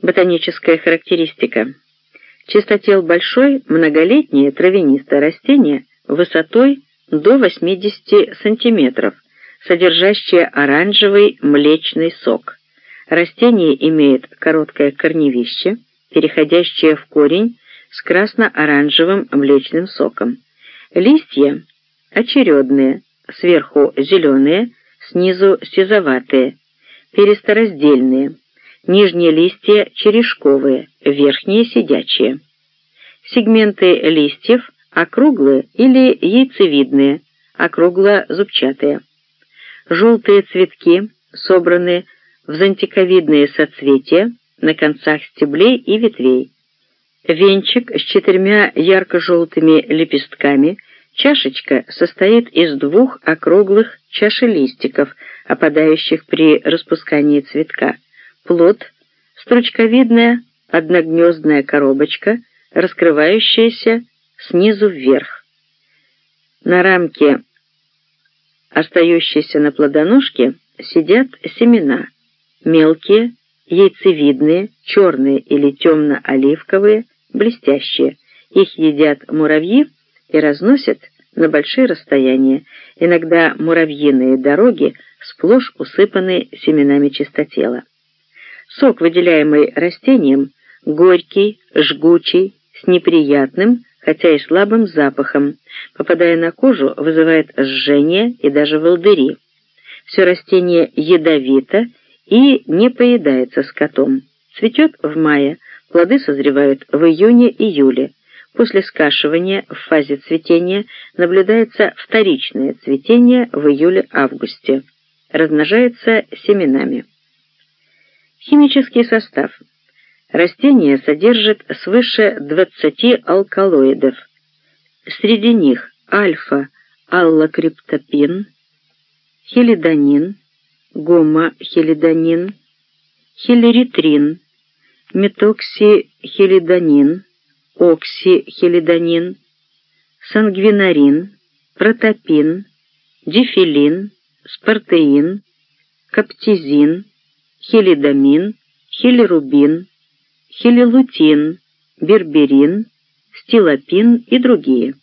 Ботаническая характеристика. Чистотел большой, многолетнее травянистое растение высотой до 80 см, содержащее оранжевый млечный сок. Растение имеет короткое корневище, переходящее в корень с красно-оранжевым млечным соком. Листья очередные, сверху зеленые, снизу сизоватые, перестораздельные, нижние листья черешковые, верхние сидячие. Сегменты листьев округлые или яйцевидные, округло-зубчатые. Желтые цветки собраны в зонтиковидные соцветия на концах стеблей и ветвей. Венчик с четырьмя ярко-желтыми лепестками, чашечка состоит из двух округлых чашелистиков, опадающих при распускании цветка. Плод – стручковидная одногнездная коробочка, раскрывающаяся снизу вверх. На рамке, остающейся на плодоножке, сидят семена, мелкие, яйцевидные, черные или темно-оливковые, блестящие. Их едят муравьи и разносят на большие расстояния. Иногда муравьиные дороги сплошь усыпаны семенами чистотела. Сок, выделяемый растением, горький, жгучий, с неприятным, хотя и слабым запахом, попадая на кожу, вызывает жжение и даже волдыри. Все растение ядовито и не поедается скотом. Цветет в мае, плоды созревают в июне-июле. После скашивания в фазе цветения наблюдается вторичное цветение в июле-августе. Размножается семенами. Химический состав. Растение содержит свыше 20 алкалоидов. Среди них альфа-аллокриптопин, хелидонин, гомма-хелидонин, хилеритрин, метоксихелидонин, оксихелидонин, сангвинарин, протопин, дифилин, спартеин, каптизин, хелидамин, хелирубин, хелилутин, берберин, стилопин и другие.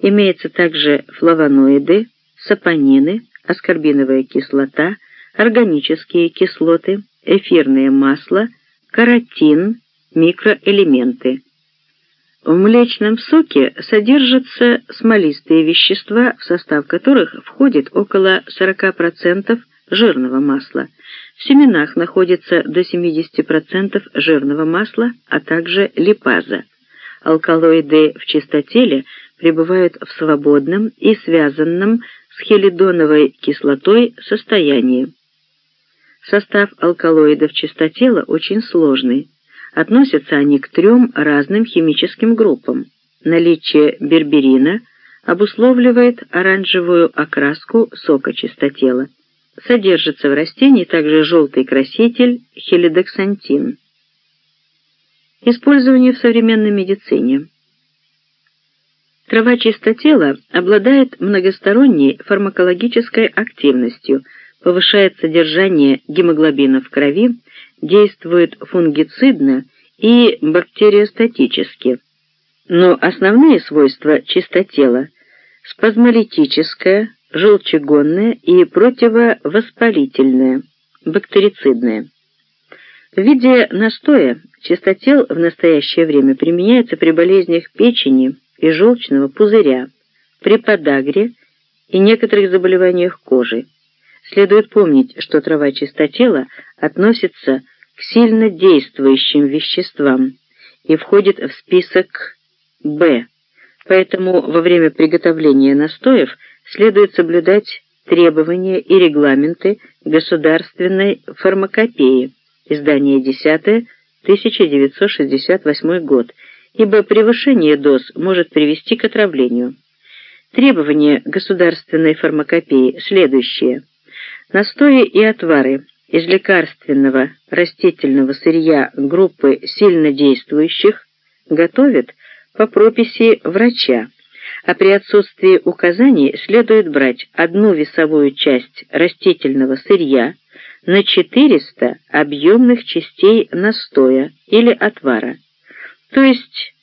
Имеются также флавоноиды, сапонины, аскорбиновая кислота, органические кислоты, эфирное масло, каротин, микроэлементы. В млечном соке содержатся смолистые вещества, в состав которых входит около 40% жирного масла. В семенах находится до 70% жирного масла, а также липаза. Алкалоиды в чистотеле пребывают в свободном и связанном с хелидоновой кислотой состоянии. Состав алкалоидов чистотела очень сложный. Относятся они к трем разным химическим группам. Наличие берберина обусловливает оранжевую окраску сока чистотела. Содержится в растении также желтый краситель хелидоксантин. Использование в современной медицине. Трава чистотела обладает многосторонней фармакологической активностью, повышает содержание гемоглобина в крови, действует фунгицидно и бактериостатически. Но основные свойства чистотела – спазмолитическое, желчегонное и противовоспалительное, бактерицидное. В виде настоя чистотел в настоящее время применяется при болезнях печени и желчного пузыря, при подагре и некоторых заболеваниях кожи. Следует помнить, что трава чистотела относится к сильно действующим веществам и входит в список «Б», поэтому во время приготовления настоев следует соблюдать требования и регламенты государственной фармакопеи, издание 10 1968 год, ибо превышение доз может привести к отравлению. Требования государственной фармакопеи следующие. Настои и отвары из лекарственного растительного сырья группы сильнодействующих готовят по прописи врача, а при отсутствии указаний следует брать одну весовую часть растительного сырья, на 400 объемных частей настоя или отвара, то есть